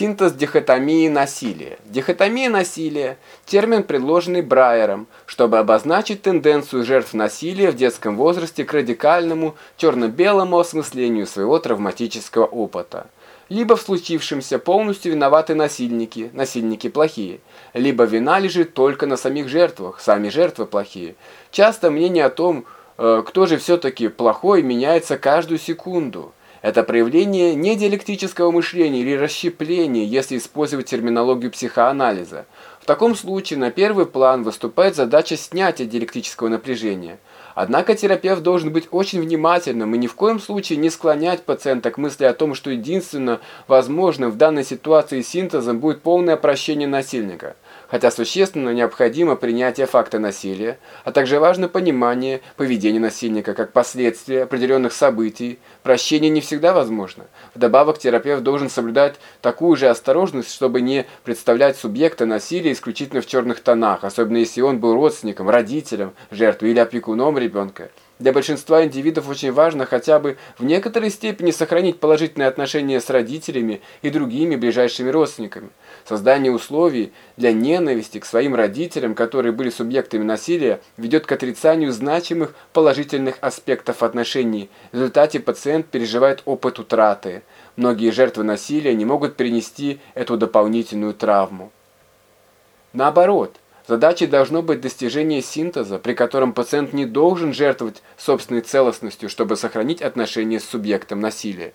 Синтез дихотомии насилия. Дихотомия насилия – термин, предложенный Брайером, чтобы обозначить тенденцию жертв насилия в детском возрасте к радикальному, черно-белому осмыслению своего травматического опыта. Либо в случившемся полностью виноваты насильники, насильники плохие, либо вина лежит только на самих жертвах, сами жертвы плохие. Часто мнение о том, э, кто же все-таки плохой, меняется каждую секунду. Это проявление не диалектического мышления или расщепления, если использовать терминологию психоанализа. В таком случае на первый план выступает задача снятия диалектического напряжения. Однако терапевт должен быть очень внимательным и ни в коем случае не склонять пациента к мысли о том, что единственно возможным в данной ситуации синтезом будет полное прощение насильника – хотя существенно необходимо принятие факта насилия, а также важно понимание поведения насильника как последствия определенных событий, прощение не всегда возможно. Вдобавок терапевт должен соблюдать такую же осторожность, чтобы не представлять субъекта насилия исключительно в черных тонах, особенно если он был родственником, родителем жертвы или опекуном ребенка. Для большинства индивидов очень важно хотя бы в некоторой степени сохранить положительные отношения с родителями и другими ближайшими родственниками. Создание условий для ненависти к своим родителям, которые были субъектами насилия, ведет к отрицанию значимых положительных аспектов отношений. В результате пациент переживает опыт утраты. Многие жертвы насилия не могут перенести эту дополнительную травму. Наоборот, Задачей должно быть достижение синтеза, при котором пациент не должен жертвовать собственной целостностью, чтобы сохранить отношения с субъектом насилия.